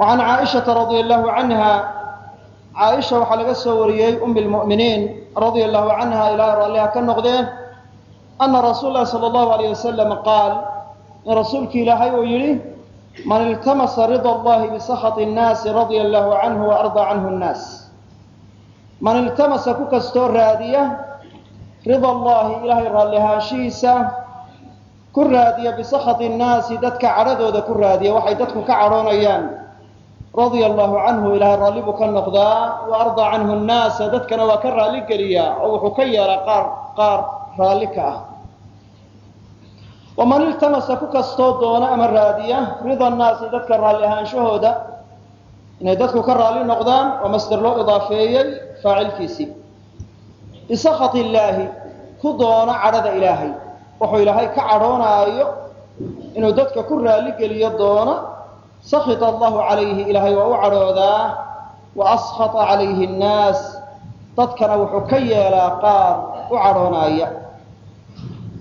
وعن عائشة رضي الله عنها caaisha waxaa laga soo wariyey um lmu'miniin radia allahu canha ilaahay raalliha ka noqdeen ana rasuul lahi sala allahu alayh wasalam qaal in rasuulki ilaahay uu yidhi man iltamasa rida allahi bisakhat nnaasi radia allahu canhu wa ardaa canhu nnaas man iltamasa ku kastoo raadiya rida allahi ilaahay raallihaanshihiisa ku raadiya bisakhati nnaasi dadka cadhadooda ku raadiya waxay dadku ka cadhoonayaan radia allahu canhu ilaahay raalli buu ka noqdaa wa ardaa canhu nnaasa dadkana waa ka raalli geliyaa oo wuxuu ka yeelaa qaar qaar raalli ka ah. Waman iltamasa ku kastoo doona ama raadiya rida nnaasi dadka raalli ahaanshahooda inay dadku ka raalli noqdaan waa masder loo idaafeeyey faacilkiisii. Bisakhat illaahi ku doona cadhada ilaahay. Wuxuu ilaahay ka cadhoonaayo inuu dadka ku raalli geliyo doona sakit allahu calayhi ilaahay waa u cadhoodaa wa askhata calayhi nnaas dadkana wuxuu ka yeelaa qaar u cadhoonaaya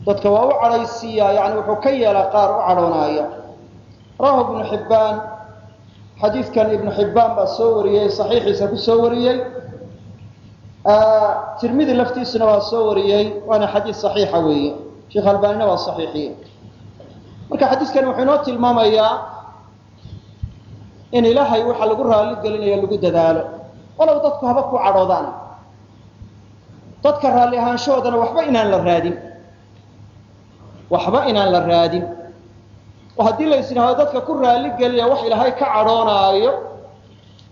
dadka waa u cadhaysiiyaa yani wuxuu ka yeelaa qaar u cadhoonaaya rawahu ibnu xibbaan xadiidkan ibnu xibbaan baa soo wariyey saxiixiisa ku soo wariyey tirmidi laftiisuna waa soo wariyey waana xadiid saxiixa weeye sheekh albaanina waa saxiixiye marka xadiiskani wuxuu inoo tilmaamayaa in ilaahay waxa lagu raalli gelinayo lagu dadaalo. Walow dadku haba ku cadhoodaan. Dadka raalli ahaanshahoodana waxba inaan la raadin. Waxba inaan la raadin. Oo haddii la dadka ku raalli geliya wax ilaahay ka cadhoonaayo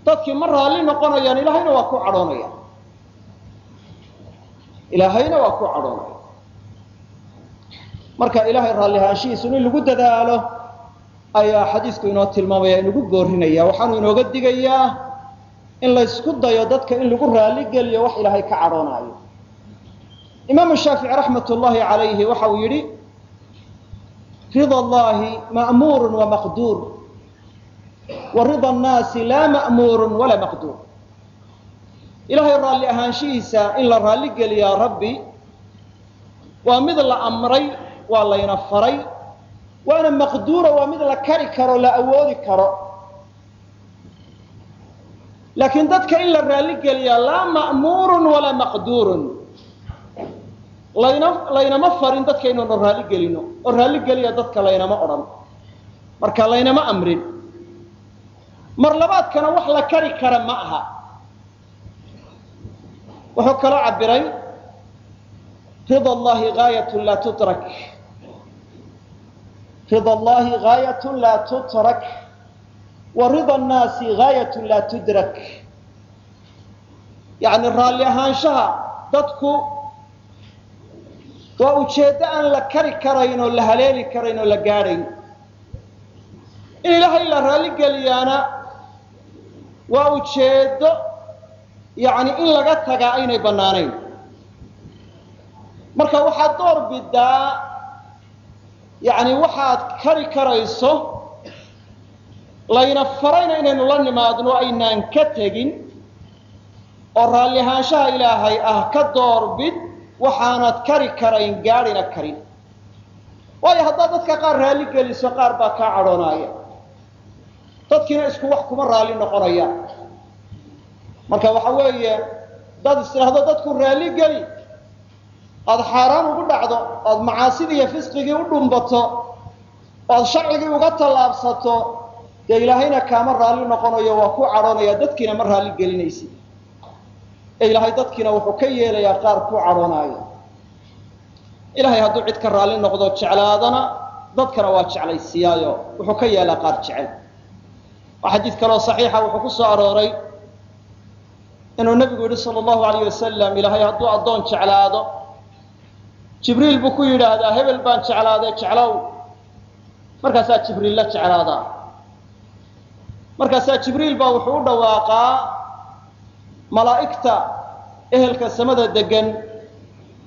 dadkii ma raalli noqonayaan ilaahayna waa ku cadhoonaya ilaahayna waa ku cadhoonaya marka ilaahay raalli ahaanshihiisu in lagu dadaalo ayaa xadiisku inoo tilmaamaya inugu goorinaya waxaanu inooga digayaa in laysku dayo dadka in lagu raalli geliyo wax ilaahay ka cadhoonaayo imaamu shaafici raxmat ullaahi calayhi waxa uu yidhi rida allahi ma'muurun wa maqduur wa rida annaasi laa ma'muurun walaa maqduur. Ilaahay raalli ahaanshihiisa in la raalli geliyaa rabbi waa mid la amray waa layna faray waana maqduura waa mid la kari karo la awoodi karo. Laakiin dadka in la raalli geliyaa laa ma'muurun walaa maqduurun. Layna laynama farin dadka inaynu raalli gelino. Oo raalli geliya dadka laynama odhan. Marka laynama amrin. Mar labaadkana wax la kari kara ma aha. Wuxuu kaloo cabiray rida allahi gaayat laa tutrak rida allahi gaayat laa tutrak wa rida annaasi gaayat laa tudrak. Yacni raalli ahaanshaha dadku waa ujeeddo aan la kari karayn la haleeli karayn la gaadhayn in ilaahay la raalli geliyaana waa ujeeddo yacni in laga tagaa aynay bannaanayn. Marka waxaad door bidaa yacni waxaad kari karayso layna farayna inaynu la nimaadno aynaan ka tegin oo raalli ilaahay ah ka doorbid waxaanad kari karayn gaadhina karin. Waayo haddaad dadka qaar raalli geliso qaar baa kaa cadhoonaaya. Dadkiina isku wax kuma raalli noqonaya. Marka waxa weeye haddaad istidhaahdo dadku raalli geli aada xaaraan ugu dhacdo oad macaasidii iyo fisqigii u dhumbato oad sharcigii uga tallaabsato dee ilaahayna kaama raalli noqonayo waa ku cadhoonaya dadkiina ma raalli gelinaysid ee ilaahay dadkiina wuxuu ka yeelayaa qaar ku cadhoonaayo. Ilaahay hadduu cid ka raalli noqdo jeclaadana dadkana waa jeclaysiiyaayo wuxuu ka yeelaa qaar jecel. Waa xadiid kaloo saxiixa wuxuu ku soo arooray inuu nebigu yidhi sala allahu alayh wasalam ilaahay hadduu addoon jeclaado jibriil buu ku yidhaahdaa hebel baan jeclaaday jeclow. Markaasaa jibriil la jeclaadaa. Markaasaa jibriil baa wuxuu u dhawaaqaa malaa'igta ehelka samada degan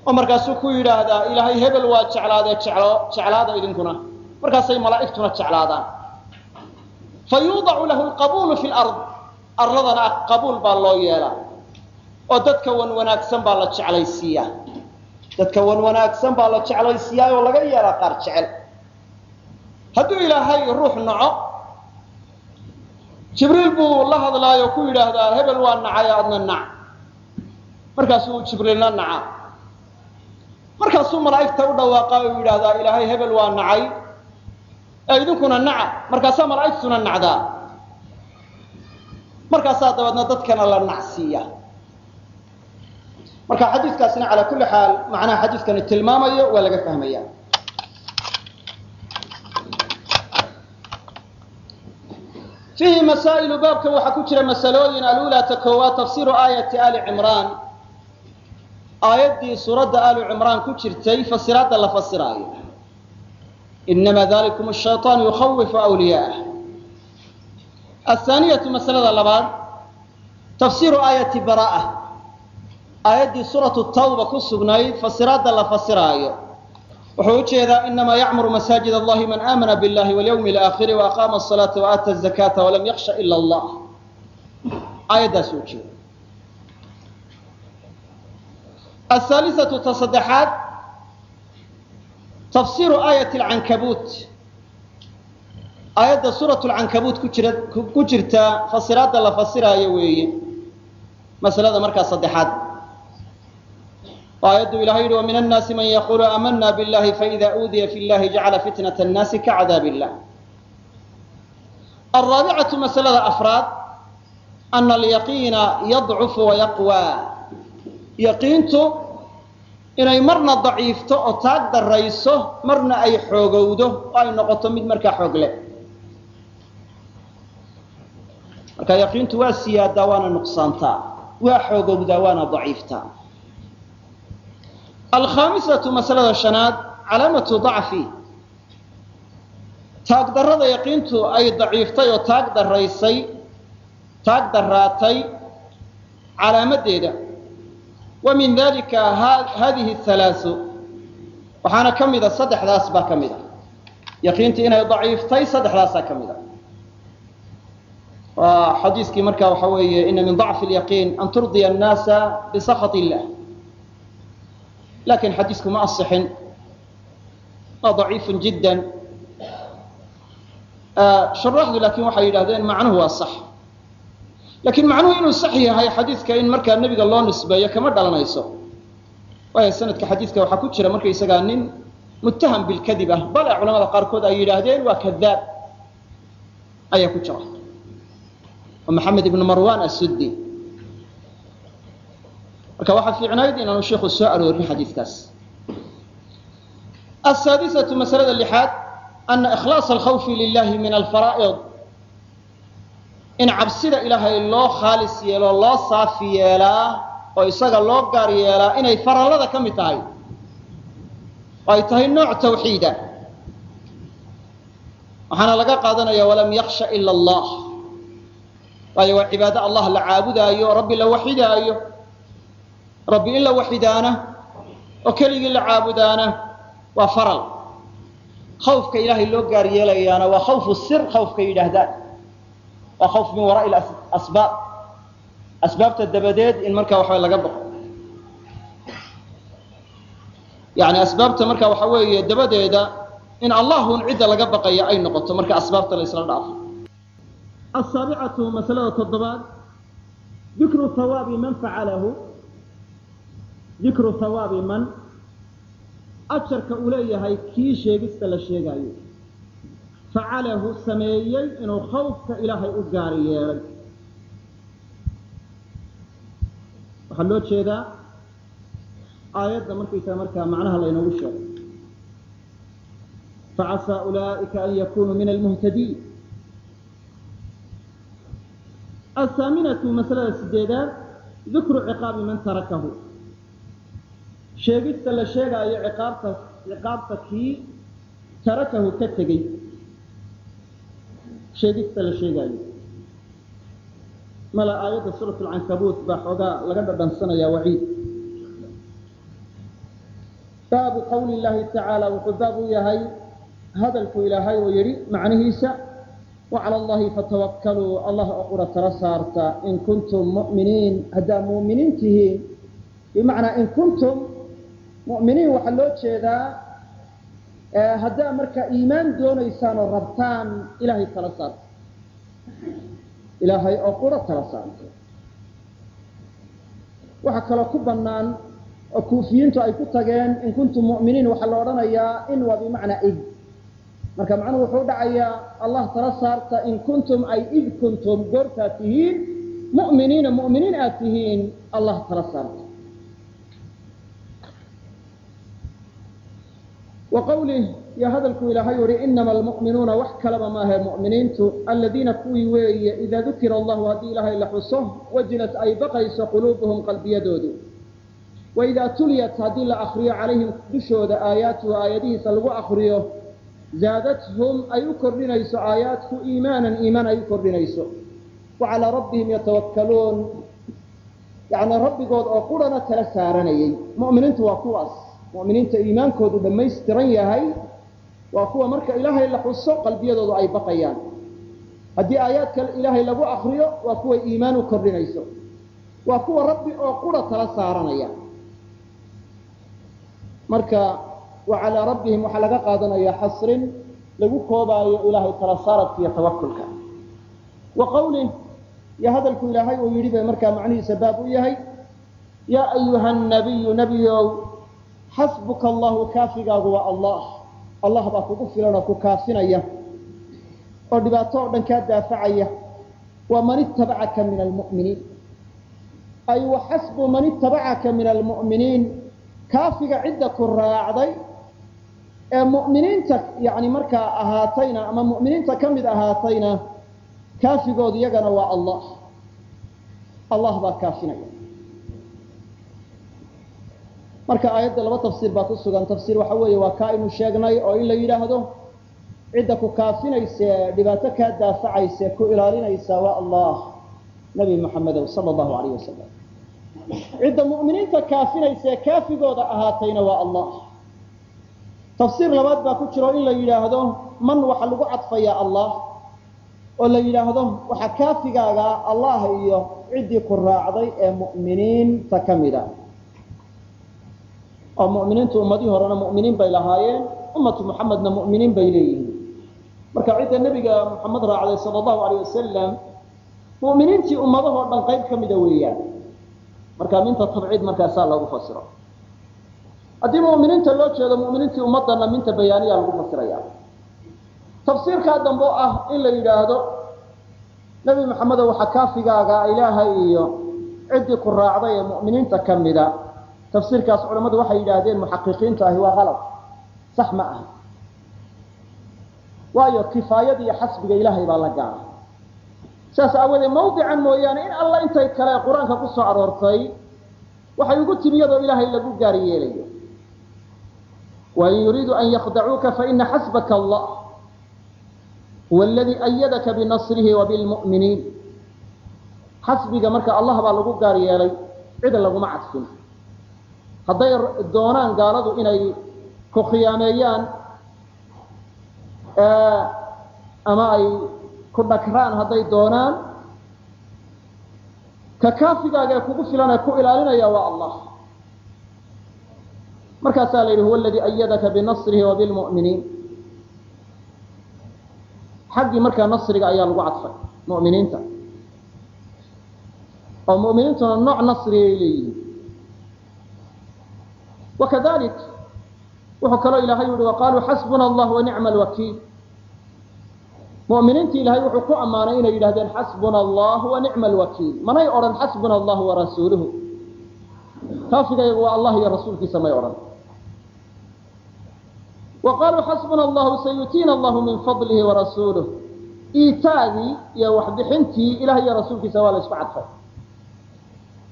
oo markaasuu ku yidhaahdaa ilaahay hebel waa jeclaadee jeclo jeclaada idinkuna. Markaasay malaa'igtuna jeclaadaan. Fa yuudacu lahu lqabuulu fi lard arladana qabuul baa loo yeelaa oo dadka wan wanaagsan baa la jeclaysiiyaa dadka wan wanaagsan baa la jeclaysiiyaa oo laga yeelaa qaar jecel. Hadduu ilaahay ruux naco jibriil buu la hadlaayo ku yidhaahdaa hebel waa nacay adna nac. Markaasuu jibriilna naca. Markaasuu malaa'igta u dhawaaqa oo yidhaahdaa ilaahay hebel waa nacay. Ee idinkuna naca. Markaasaa malaa'igtuna nacdaa. Markaasaa dabeedna dadkana la nacsiiya marka xadiiskaasina calaa kulli xaal macnaha xadiiskani tilmaamayo waa laga fahmaya fiihi masaa'ilu baabka waxaa ku jira masalooyin alulaa koowaad tafsiiru aayati ali cimraan. Aayaddii suuradda aali cimraan ku jirtay fasiraadda la fasiraayo. Inama dalikum shayطaan yukhawifu wliyaa'ah athaaniyatu masalada labaad tafsiiru aayati baraa'a aayaddii suuratu tawba ku sugnayd fasiraadda la fasiraayo. Wuxuu u jeedaa inamaa yacmuru masaajid allahi man aamana biاllahi walyawmi alaakhiri waaqaama asalaata waaata azakata walam yaksha ila allah aayaddaasuu ujeeda ahaalisatu ta saddexaad tafsiiru aayati alcankabuut aayadda suuratu lcankabuut ku jirta fasiraadda la fasiraayo weeye. Masalada markaa saddexaad aayaddu ilahay yidhi wamin annaasi man yaquulu aamana billahi faida uudiya fi llahi jacala fitnat annaasi ka cadaab illah araabicatu masalada afraad ana alyaqiina yadcufu wayaqwaa yaqiintu inay marna daciifto oo taag darrayso marna ay xoogowdo oo ay noqoto mid markaa xoogle marka yaqiintu waa siyaadaa waana nuqsaantaa waa xoogowdaa waana daciiftaa alkhaamisatu masalada shanaad calaamatu dacfi taag darrada yaqiintu ay daciiftay oo taag daraysay taag daraatay calaamadeeda wa min dalika hadihi halaasu waxaana ka mida saddexdaas baa ka mid yaqiintii inay daciiftay saddexdaasaa ka mid xadiiskii marka waxa weeye ina min dacfi lyaqiin an turdiya annaasa bisakhat illah laakiin xadiisku ma asixin waa daciifu jidda shuraaxdu laakin waxay yidhahdeen macnuhu waa sax laakiin macnuhu inuu sax yahay xadiiska in markaa nebiga loo nisbeeyo kama dhalanayso waayo sanadka xadiiska waxaa ku jira markaysagaa nin muttaham bilkadib ah bale culamada qaarkood ay yidhaahdeen waa kadaab ayaa ku jira maxamed ibnu marwan asuddi marka waxaa fiicnayd inaanu sheikhu soo aroorin xadiiskaas. Asaadisatu masalada lixaad ana ikhlaasa alkhawfi lilahi min alfaraa'id in cabsida ilaahay loo khaalis yeelo loo saafi yeelaa oo isaga loo gaar yeelaa inay farallada ka mid tahay. Oo ay tahay nooc tawxiida. Waxaana laga qaadanaya walam yaksha ila allah. Waayo waa cibaado allah la caabudaayo rabbi la waxidaayo rabbi in la waxidaana oo keligii la caabudaana waa faral. Khawfka ilaahay loo gaar yeelayaana waa khawfu sir khawfka yidhaahdaan. Waa khawf min waraa'i asbaab. Asbaabta dabadeed in markaa waxaa laga baqo yani asbaabta marka waxa weeye dabadeeda in allahun cidda laga baqaya ay noqoto marka asbaabta la isla dhaafo. Asaabicatu masalada toddobaad dikru hawaabi man facalahu dikru hawaabi man ajarka uu leeyahay kii sheegista la sheegaayo. Facalahu sameeyey inuu khawfka ilaahay u gaari yeelay. Waxaa loo jeedaa aayadda markaysaa markaa macnaha laynoogu sheegay facasaa ulaa'ika an yakunuu min almuhtadiin. Athaaminatu masalada sideedaad dikru ciqaabi man tarakahu sheegista la sheegaayo ciqaabta kii tarakahu ka tegey. Sheegista la sheegaayo. Mala aayadda suurat alcankabuut baa xoogaa laga dhadhansanayaa waciid. Baabu qawli llahi tacaala wuxuu baab u yahay hadalku ilaahay oo yidhi macnihiisa wacala allahi fatawakkaluu allah oo tala saarta in kuntum mu'miniin. Haddaa mu'miniin tihiin bimacnaa in kuntum mu'miniin waxaa loo jeedaa haddaa marka iimaan doonaysaan oo rabtaan ilaahay tala saarta ilaahay oo qura tala saarta waxaa kaloo ku bannaan oo kuufiyiintu ay ku tageen in kuntum mu'miniin waxaa la odhanayaa in waa bimacnaa id. Marka macnuhu wuxuu dhacayaa allah tala saarta in kuntum ay id kuntum goortaad tihiin mu'miniina mu'miniin aad tihiin allah tala saarta wa qawlih iyo hadalku ilaahay uhi inama almu'minuuna wax kalaba maahe mu'miniintu aladiina kuwii weeye idaa dukira allahu haddii ilaahay la xuso wajilat ay baqayso quluubuhum qalbiyadoodu. Waidaa tuliyat haddii la akriyo calayhim dushooda aayaatuhu aayadihiisa lagu akriyo zaadathum ay u kordhinayso aayaadku iimaanan iimaan ay u kordhinayso. Wa calaa rabbihim yatawakkaluun. Yacni rabbigood oo qurana tala saaranayay. Mu'miniintu waa kuwaas mu'miniinta iimaankoodu dhammaystiran yahay waa kuwa marka ilaahay la xuso qalbiyadoodu ay baqayaan. Haddii aayaadka ilaahay lagu akriyo waa kuwa iimaan u kordhinayso. Waa kuwa rabbi oo qura tala saaranaya. Marka wa rabbihim waxaa laga qaadanaya xasrin lagu koobaayo ilaahay tala saaradka tawakulka. Wa qawlih iyo hadalku ilaahay uu yidhi bay markaa macnihiisa baab u yahay yaa ayuha nabiyu nebiyow xasbuka allahu kaafigaagu waa allah. Allah baa kugu filan oo ku kaafinaya oo dhibaato oo dhan kaa daafacaya. Waa man itabacaka min almu'miniin. Ay wa xasbu man itabacaka min almu'miniin. Kaafiga cidda ku raacday ee mu'miniinta yani markaa ahaatayna ama mu'miniinta ka mid ahaatayna kaafigood iyagana waa allah. Allah baa kaafinaya marka aayadda laba tafsiir baa ku sugan. Tafsiir waxa weeye waa kaa aynu sheegnay oo in la yidhaahdo cidda ku kaafinayse dhibaato kaa daafacayse ku ilaalinaysa waa allah nabi maxamedow sala allahu alayh wasalam cidda mu'miniinta kaafinayse kaafigooda ahaatayna waa allah. Tafsiir labaad baa ku jiro in la yidhaahdo man waxaa lagu cadfayaa allah oo la yidhaahdo waxaa kaafigaaga allah iyo ciddii ku raacday ee mu'miniinta ka mida oo mu'miniintu ummadihii horena mu'miniin bay lahaayeen ummatu muxamedna mu'miniin bay leeyihiin. Marka cidda nebiga muxamed raacday sala allahu alayh wasalam mu'miniintii ummadahoo dhan qayb ka mida weeyaan. Marka minta tabciid markaasaa loogu fasiro. Haddii mu'miniinta loo jeedo mu'miniintii ummadana minta bayaaniya lagu fasiraya tafsiirkaa dambe ah in la yidhaahdo nebi maxamedo waxaa kaafigaaga ilaahay iyo ciddii ku raacday ee mu'miniinta ka mida tafsiirkaas culammadu waxay yidhaahdeen muxaqiqiintu ahi waa qalab sax ma aha. Waayo kifaayada iyo xasbiga ilaahay baa la gaara saas aawadeed mawdican mooyaane in alla intay kale qur'aanka ku aroortay waxay ugu timi iyadoo ilaahay lagu gaari yeelayo. Wain yuriidu an yakdacuuka faina xasbaka allah huwa aladii ayadaka binasrihi wa bilmu'miniin xasbiga marka allah baa lagu gaar yeelay cida laguma cadfin hadday doonaan gaaladu inay ku khiyaameeyaan ama ay ku dhagraan hadday doonaan ka kaafigaaga kugu filan ee ku ilaalinaya waa allah. Markaasaa la yidhi huwa aladii ayadaka binasrihi wa bilmu'miniin xaggii markaa nasriga ayaa lagu cadfay mu'miniinta. Oo mu'miniintuna nooc nasrigay leeyihiin wakadalik wuxuu kaloo ilahay yihi waqaaluu xasbuna allah wanicma alwakiil mu'miniintii ilahay wuxuu ku ammaanay inay yidhahdeen xasbuna allah wanicma alwakiil manay odhan xasbuna allah warasuuluhu kaafigaygu waa allah iyo rasuulkiisa may odhan wa qaaluu xasbuna allahu sayutiina allahu min fadlihi warasuuluh iitaadii iyo waxbixintii ilahay iyo rasuulkiisa waa la isku cadfay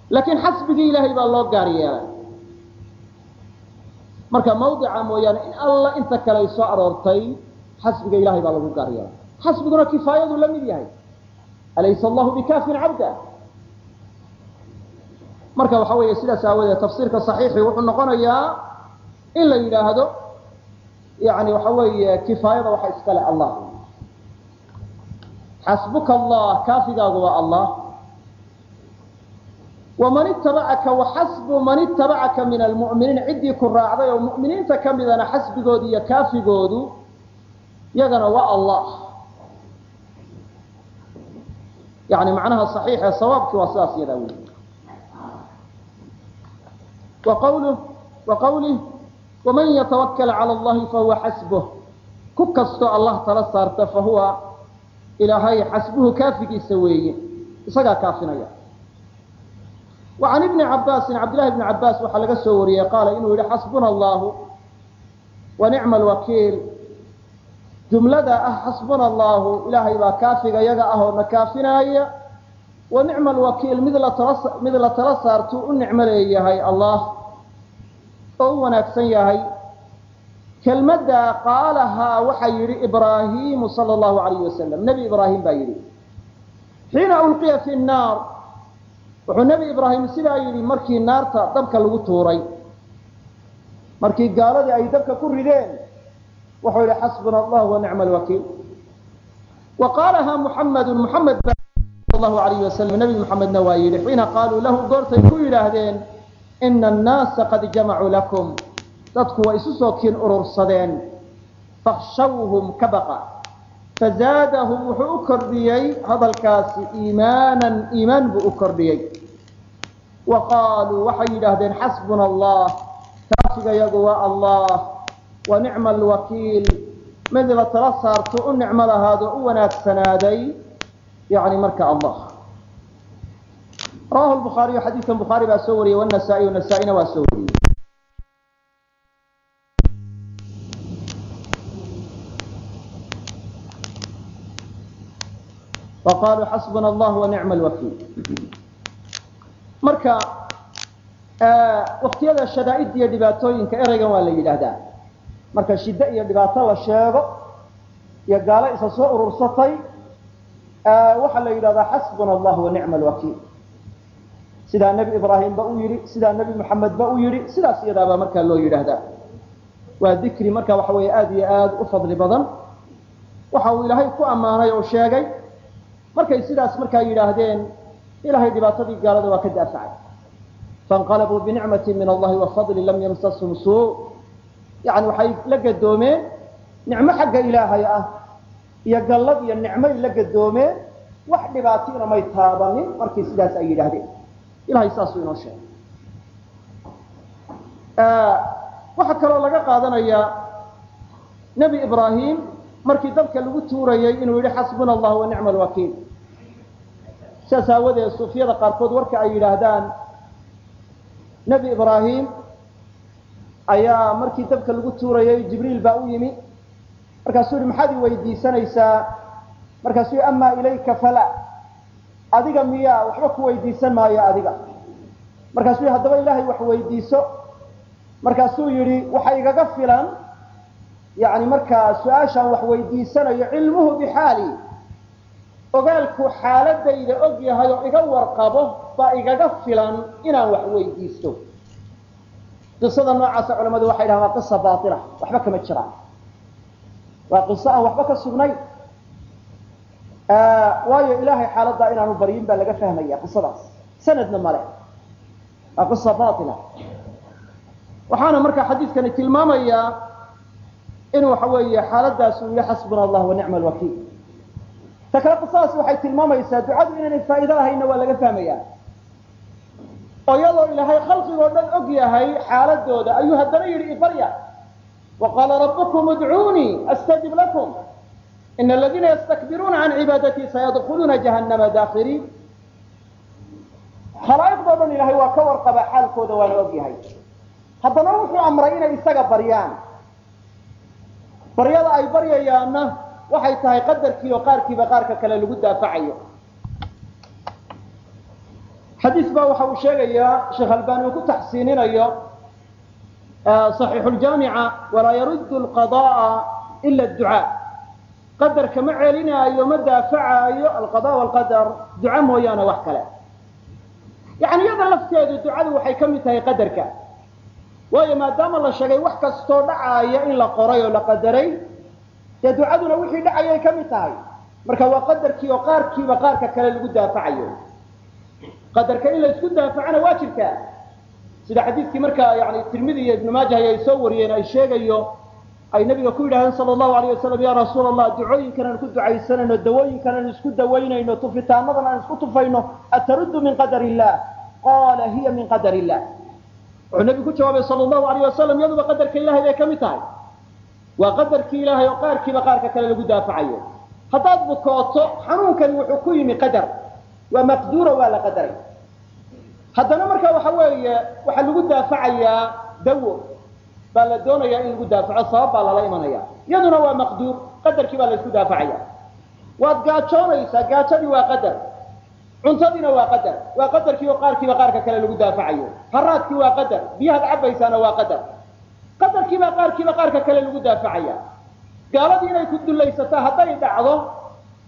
laakiin xasbigii ilaahay baa loo gaar yeelay marka mawdica mooyaane in alla inta kale soo aroortay xasbiga ilahay baa lagu gaar xasbiguna kifaayadu la mid yahay. Alaysa allahu bikaafin cabda. Marka waxa weeye sidaas aawadeed tafsiirka saxiixi wuxuu noqonayaa in la yidhaahdo yani waxa weeye kifaayada waxa iskale allah. Xasbuka allah kaafigaagu waa allah waman itabacaka waxasbu man itabacaka min almu'miniin ciddii ku raacday oo mu'miniinta ka midana xasbigoodu iyo kaafigoodu yagana waa allah. Yani macnaha saxiixe sawaabkii waa sidaas yadaa wey wa wa qawlih waman yatawakal cala allahi fahuwa xasbuh ku kastoo allah tala saarta fahuwa ilaahay xasbuhu kaafigiisa weeye. Isagaa kaafinaya wa can ibni cabaasin cabdillahi bni cabaas waxaa laga soo wariyey qaala inuu yihi xasbuna allahu wa nicma alwakiil jumlada ah xasbuna allahu ilaahay baa kaafiga yaga ah oo na kaafinaaya wa nicma alwakiil mid mid la tala saartuu u nicmo leeyahay allah oo u wanaagsan yahay kelmaddaa qaalahaa waxaa yidhi ibraahimu wuxuu nebi ibraahim sidaa yidhi markii naarta dabka lagu tuuray markii gaaladii ay dabka ku rideen wuxuu yidhi xasbuna allah wa nicma alwakiil wa qaalahaa muxamedun muxamed allahu alayh wasalam nebi muxamedna waa yidhi xiina qaaluu lahu goortay ku yidhaahdeen ina annaasa qad jamacuu lakum. Dadku waa isu soo kiin urursadeen fakhshawhum ka baqa fazaadahum wuxuu u kordhiyey hadalkaasi iimaanan iimaan buu u kordhiyey. Wa qaaluu waxay yidhaahdeen xasbuna allah kaafiga yagu waa allah wa nicma alwakiil mid la tala saarto u nicmo lahaado u wanaagsanaaday yani marka allah. Rawahu lbukhaariyu xadiidkan bukhaari baa soo wariyey nasaa-ina waa soo wariyey wa qaluu xasbuna allah wa nicma alwakiil marka waktiyada shadaa'idda iyo dhibaatooyinka ereygan waa la yidhaahdaa marka shiddo iyo dhibaato la sheego iyo gaalo isa soo urursatay waxaa la yidhahdaa xasbuna allah wa nicma alwakiil sidaa nebi ibraahim ba u yidhi sidaa nebi moxamed ba u yidhi sidaas iyadaabaa markaa loo yidhaahdaa waa dikri marka waxa weeye aada iyo aada u fadli badan waxa uu ilaahay ku ammaanay oo sheegay markay sidaas markaa yidhaahdeen ilahay dhibaatadii gaalada waa ka daafacay fainqalabuu binicmati min allahi wa fadli lam yamsashum suu. Yani waxay la gadoomeen nicmo xagga ilaahay ah iyo gallad iyo nicmay la gadoomeen wax dhibaatiina may taabanin markii sidaas ay yidhaahdeen. Ilahay saasuu inoo sheegay. Waxaa kaloo laga qaadanayaa nebi ibraahim markii dabka lagu tuurayay inuu yihi xasbuna allah wa nicma alwakiil sidaas aawadeed suufiyada qaarkood warka ay yidhaahdaan nebi ibraahim ayaa markii dabka lagu tuurayay jibriil baa u yimi. Markaasuu yihi maxaad i weydiisanaysaa? Markaasuu yihi amaa ilayka fala adiga miyaa waxba ku weydiisan maayo adiga. Markaasuu yihi haddaba ilaahay wax weydiiso. Markaasuu yidhi waxa igaga filan yani markaa su'aashaan wax weydiisanayo cilmuhu bixaali. Ogaalku xaaladayda og yahay oo iga warqabo baa igaga filan inaan wax weydiisto. Qisada noocaasa culamadu waxay dhahan waa qisa baila waxba kama jiraan. Waa qiso aan waxba ka sugnayn waayo ilaahay xaaladdaa inaanu baryin baa laga fahmaya qisadaas. Sanadna male waa qisa baila waxaana markaa xadiidkani tilmaamayaa in waxa weeye xaaladaas uu xasbuna allah wa nicma alwakiil ta kale qisadaas waxay tilmaamaysaa ducadu inaynay faa'iido lahaynna waa laga fahmaya oo iyadoo ilaahay khalqigoo dhan og yahay xaaladooda ayuu haddana yidhi ibarya wa qaala rabbukum udcuunii astajib lakum. Ina aladiina yastakbiruuna can cibaadatii sayadkuluuna jahannama daakiriin khalaa'iqdoo dhan ilaahay waa ka warqaba xaalkooda waana og yahay. Haddana wuxuu amray inay isaga baryaan baryada ay baryayaanna waxay tahay qadarkii oo qaarkiiba qaarka kale lagu daafacayo. Xadiis baa waxa uu sheegayaa sheekh albani uu ku taxsiininayo صaxiixu ljaamica walaa yaruddu alqada'a ila adducaa qadarka ma celinaayo ma daafacaayo alqada walqadar duca mooyaane wax kale. Yani iyada lafteedu ducadu waxay ka mid tahay qadarka waayo maadaama la sheegay wax kastoo dhacaaya in la qoray oo la qadaray dee ducaduna wixii dhacayay ka mid tahay. Marka waa qadarkii oo qaarkiiba qaarka kale lagu daafacayo. Qadarka in la isku daafacana waa jirtaa sida xadiidkii markaa yani tirmidi iyo ibnu maajah ay soo wariyeen ay sheegayo ay nabiga ku yidhahdeen sala allahu alayh wasalam ya rasuula allah ducooyinkan aan ku ducaysanayno dawooyinkan aan isku dawaynayno tufitaanadan aan isku tufayno ataruddu min qadar illah qaala hiya min qadar illah wuxuu nabigu ku jawaabay sala allahu alayh wasalam iyaduba qadarka ilahay bay ka mid tahay. Waa qadarkii ilaahay oo qaarkiiba qaarka kale lagu daafacayo. Haddaad bukooto xanuunkani wuxuu ku yimi qadar. Waa maqduuro waa la qadaray. Haddana marka waxa weeye waxaa lagu daafacayaa dawo baa la doonayaa in lagu daafaco sabab baa lala imanaya. Iyaduna waa maqduur qadarkii baa la isku daafacaya waad gaajoonaysaa gaajadii waa qadar cuntadiina waa qadar. Waa qadarkii oo qaarkiiba qaarka kale lagu daafacayo. Haraadkii waa qadar. Biyahaad cabaysaana waa qadar. Qadarkiibaa qaarkiiba qaarka kale lagu daafacaya. Gaaladii inay ku dulaysataa hadday dhacdo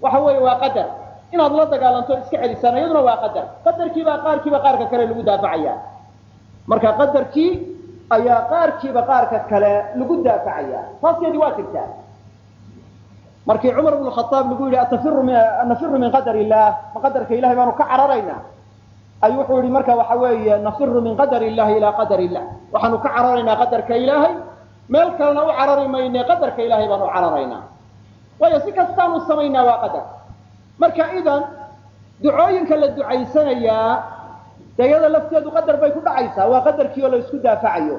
waxa weeye waa qadar. Inaad la dagaalanto iska celisaan iyaduna waa qadar. Qadarkiibaa qaarkiiba qaarka kale lagu daafacaya. Marka qadarkii ayaa qaarkiiba qaarka kale lagu daafacaya. Taaskeedii waa jirtaa markii cumar bnu khaaab lagu yidhi nafiru min qadar illah. Ma qadarka ilahay baanu ka cararaynaa ayuu wuxuu yihi marka waxa weeye nafiru min qadar illahi ilaa qadar illah. Waxaanu ka cararaynaa qadarka ilaahay. Meel kalena u carari mayne qadarka ilahay baanu cararaynaa waayo si kastaanu samaynaa waa qadar. Marka idan ducooyinka la ducaysanayaa dee lafteedu qadar bay ku dhacaysaa. Waa qadarkii oo la isku daafacayo.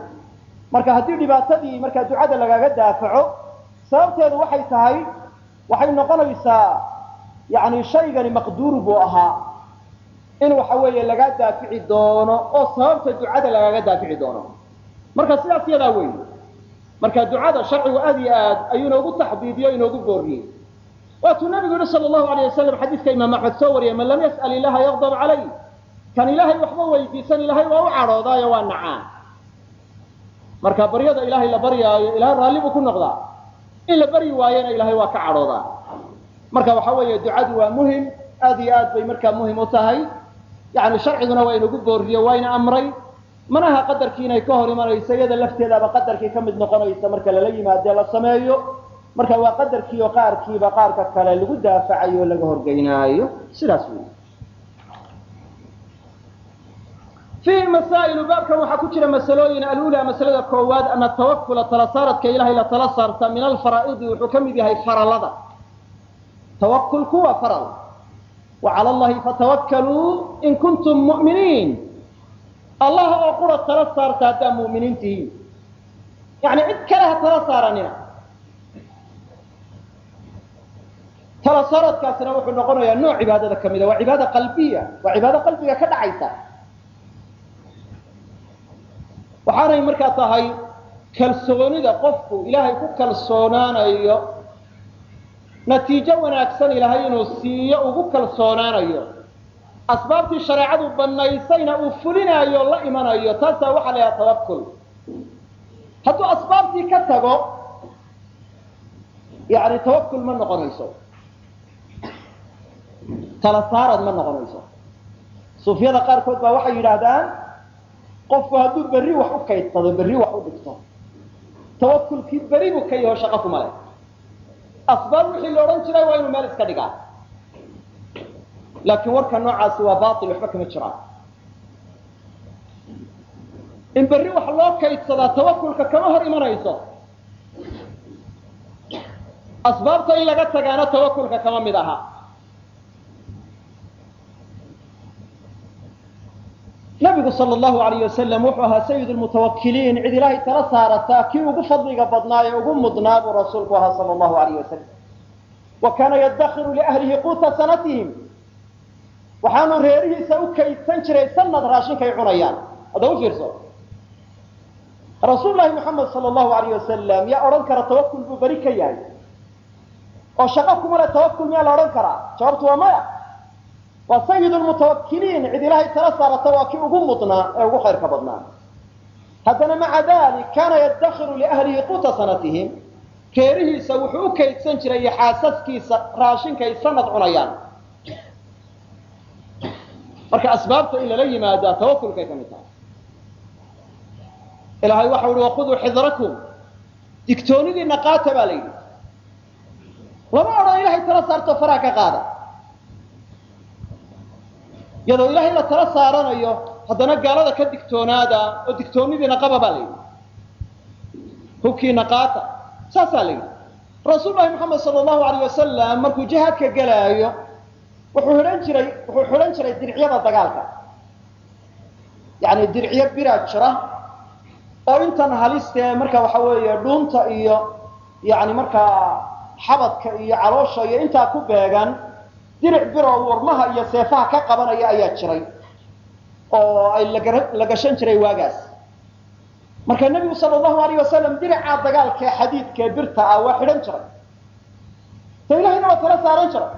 Marka haddii dhibaatadii markaa ducada lagaga daafaco sababteedu waxay tahay waxay noqonaysaa yani shaygani maqduur buu ahaa. In waxa weeye lagaa daafici doono oo sababta ducada lagaga daafici doono. Marka sidaas yadaa wey marka ducada sharcigu aad iyo aad ayuu inoogu taxdiidiyo inoogu booriyey. Waatuu nabigu yihi sal allahu alayh wasalam xadiidka imaam axmed soo wariyay man lam yas'al ilaha yaqdab calay. Kan ilaahay waxba weydiisan ilaahay waa u cadhoodaayo waa nacaa marka baryada ilaahay la baryaayo ilahay raalli buu ku noqdaa in la baryi waayana ilahay waa ka cadhoodaa. Marka waxa weeye ducadu waa muhiim. Aad iyo aad bay markaa muhiim u tahay. Yani sharciguna waa inagu booriyo waa ina amray. Manaha qadarkii ka hor imanayso iyada lafteedaaba qadarkii ka mid noqonaysa marka lala yimaadee la sameeyo. Marka waa qadarkii oo qaarkiiba qaarka kale lagu daafacayo o laga horgeynaayo sidaas wey fiihi masaa'ilu baabkan waxaa ku jira masalooyin alula masalada koowaad ana tawakula tala saaradka ilahay la tala saarta min alfaraa'idi wuxuu ka mid yahay faralada tawakulku waa faral wa cala allahi fatawakkaluu in kuntum mu'miniin allah oo qura tala saarta haddaa mu'miniin tihiin cid kale ha tala saaranina tala saaradkaasina wuxuu noqonayaa nooc cibaadada ka mida waa cibaada qalbiya waa cibaado qalbiga ka dhacaysa waxaanay markaa tahay kalsoonida qofku ilaahay ku kalsoonaanayo. Natiijo wanaagsan ilaahay inuu siiyo ugu kalsoonaanayo. Asbaabtii shareecadu banaysayna uu fulinaayo la imanayo. Taasaa waxaa la yhaha tawakul hadduu asbaabtii ka tago yani tawakul ma noqonayso. Tala saarad ma noqonayso. Suufyada qaarkood baa waxay yidhaahdaan qofku hadduu berri wax u kaydsado berri wax u dhigto tawakulkii beri buu ka yaho shaqo kuma leh asbaab wixii la odhan jiray waa inuu meel iska dhigaa. Laakiin warka noocaasi waa bail waxba kama jiraan in berri wax loo kaydsadaa tawakulka kama hor imanayso. Asbaabta in laga tagaana tawakulka kama mid aha nabigu sal allahu alayh wasalam wuxuu ahaa sayid lmutawakiliin cid ilaahay tala saarataa kii ugu fadliga badnaa ee ugu mudnaa buu rasuulku ahaa sal allahu alayh wasalam wa kaana yaddakiru liahlihi quuta sanatihim. Waxaanu reerihiisa u kaydsan jiray sanad raashinkay cunayaan. Hadda u fiirso. Rasuul lahi muxamed sal alayh wasalam yaa odhan kara tawakul buu beri ka yahay. Oo shaqo kuma le tawakul miyaa la odhan karaa? Jawaabtu waa maya waa sayid lmutawakiliin cid ilaahay tala saarata waa kii ugu mudnaa ee ugu khayrka badnaa. Haddana maca dalik kaana yaddakiru liahlihi quuta sanatihim. Reerihiisa wuxuu u kaydsan jiray iyo xaasaskiisa raashinkay sanad cunayaan. Marka asbaabta in lala yimaadaa tawakulkay ka mid tahay. Ilaahay waxau ihi waquduu xidrakum. Digtoonidiina qaata baa la yidhi. Lama odhan ilahay tala saarto faraha ka qaada iyadoo ilaahay la tala saaranayo haddana gaalada ka digtoonaada oo digtoonidiina qaba baa la yidhi. Hubkiina qaata. Saasaa la yidhi. Rasuul lahi moxamed sala allahu alayh wasalam markuu jihaadka gelaayo wuxuu xidhan jiray wuxuu xidhan jiray dircyada dagaalka. Yacni dircyo biraa jira oo intan halistee marka waxa weeye dhuunta iyo yani markaa xabadka iyo caloosha iyo intaa ku beegan diric biroo warmaha iyo seefaha ka qabanaya ayaa jiray oo ay la gashan jiray waagaas. Marka nebigu sala allahu alayh wasalam diricaa dagaalkaee xadiidkaee birta ah waa xidhan jiray. De ilahayna waa tala saaran jiray.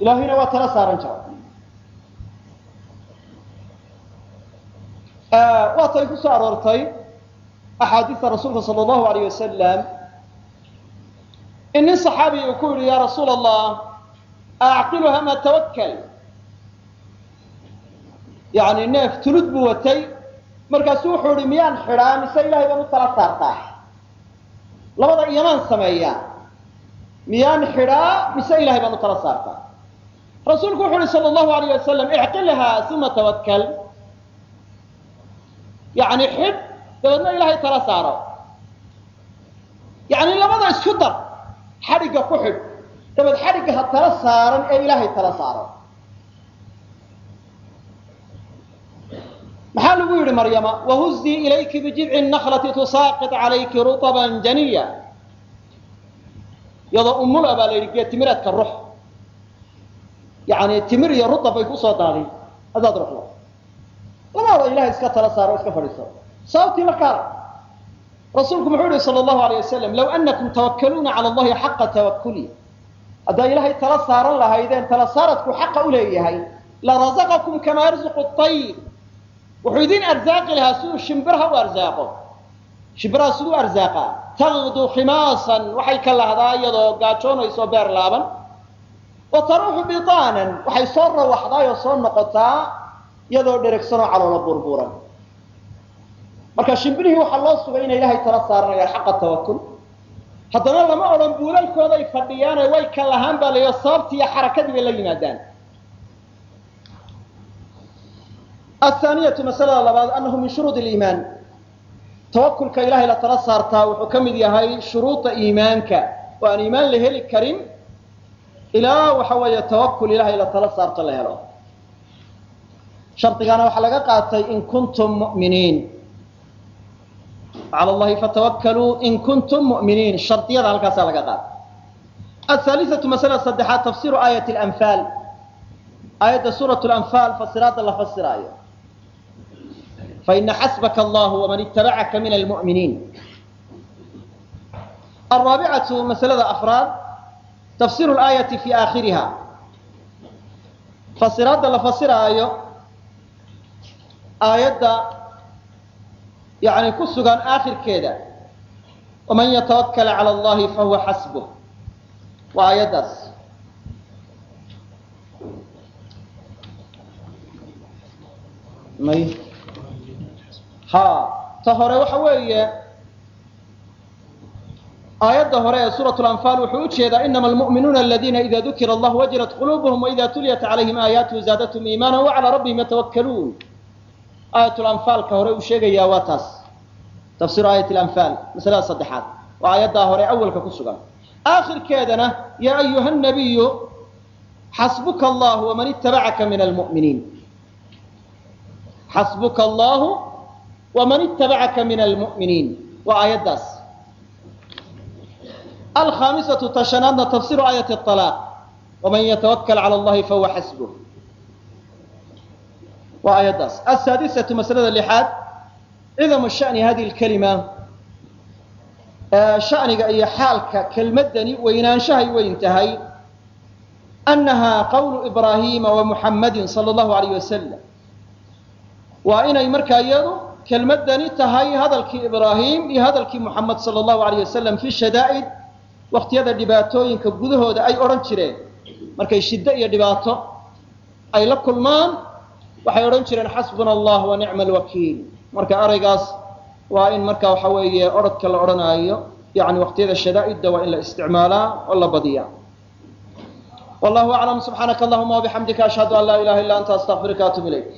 Ilaahayna waa tala saaran jiray. Waatay ku soo aroortay axaadiista rasuulka sala allahu alayh wasalam in nin saxaabiya uu ku yidhi ya rasuula allah acqiluha ma tawakkal yani neef tulud buu watay markaasuu wuxuu ihi miyaan xidhaa mise ilahay baan u tala saartaa labada iyamaan sameeyaa miyaan xidhaa mise ilahay baan u tala saartaa rasuulku wuxu uhi sala allahu alayh wasalam icqilhaa uma tawakkal yani xidh dabeedna ilaahay tala saaro yani labada isku dar xadhigga ku xidh dabeed xadhigga ha tala saaran ee ilaahay tala saaro. Maxaa lagu yidhi maryama? Wahuzii ilayki bijidci naklati tusaaqit calayki ruطban janiya. Iyadoo umula baa la yidhi geed timireedka rux yani timir iyo rutab bay ku soo daadin hadaad ruxdo labada ilahay iska tala saaro iska fadhiiso sababtii markaa rasuulku muxuu yihi sal allahu alay wasalam low anakum tawakkaluuna cala allahi xaqa tawakuli haddaa ilaahay tala saaran lahaydeen tala saaradku xaqa u leeyahay larazaqakum kamaa yarzuqu ayr wuxuu idin arsaaqi lahaa siduu shimbirha u arsaaqo shimbiraha siduu arsaaqaa taqdu khimaasan waxay ka lahdaa iyadoo gaajoonayso beer laaban. Wa taruuxu bitaanan waxay soo rawaxdaayoo soo noqotaa iyadoo dheregsanoo caloola burburan marka shimbirihii waxaa loo sugay inay ilaahay tala saaranayaan xaqa tawakul haddana lama odhan buulalkooday fadhiyaane way ka baa layo sababtii iyo xarakadii bay la yimaadaan athaaniyatu masalada labaad annahu min shuruud liimaan tawakulka ilahay la tala saartaa wuxuu ka mid yahay shuruuda iimaanka. Oo aan iimaan la heli karin ilaa waxa weeye tawakul ilahay la tala saarto la helo. Shardigaana waxaa laga qaatay in kuntum mu'miniin cala allahi fatawakkaluu in kuntum mu'miniin shardiyada halkaasaa laga qaatay ahaalisatu masalada saddexaad tafsiru aayat lanfaal aayadda suurat lanfaal fasiraadda la fasiraayo. Faina xasbaka allahu waman itabacaka min almu'miniin. Alraabicatu masalada afraad tafsiru laayati fi aakhiriha. Fasiraadda la fasiraayo aayadda yani ku sugan aakhirkeeda. waman yatawakala cala allahi fahuwa xasbuh waa aayaddaas. Ha ta hore waxa weeye aayadda hore ee suuraة اlanfaal wuxuu u jeedaa inama almu'minuuna aladiina ida dukira allah wajilat qulubuhum waida tuliyat calayhim aayaatuhu zaadathum iimaana wacalaa rabbihim yatawakkaluun aayat lanfaalka hore uu sheegayaa waa taas. Tafsiru aayat lanfaal masalada saddexaad. Waa aayaddaa hore awalka ku sugan. Aakhirkeedana yaa ayuha nabiyu xasbuka allah waman itabacaka min almu'miniin xasbuka allahu waman itabacaka min almu'miniin waa aayaddaas. Alkhaamisatu tashanaadna tafsiru aayati alaaq waman yatawakal cala allahi fahuwa xasbuh waa aayaddaas. Asaadisatu masalada lixaad cidamu shani hadihi lkalima shaniga iyo xaalka kelmaddani weynaanshahay weyn tahay annaha qawlu ibraahiima wa muxammadin sala allahu alayh wasalam waa inay markaa iyadu kelmaddani tahay hadalkii ibraahim iyo hadalkii muxamed sala allahu alayh wasalam fi shadaa'id wakhtiyada dhibaatooyinka gudahooda ay odhan jireen. Markay shiddo iyo dhibaato ay la kulmaan waxay odhan jireen xasbuna allah wa nicma alwakiil marka eraygaas waa in marka waxa weeye orodka la odhanaayo yani waqtiyada shadaa'idda waa in la isticmaalaa oo la badiyaa. Wallahu aclam subxaanaka allahuma wabixamdika ashhadu an laa ilaha illa anta astaqfiruka atub ilayk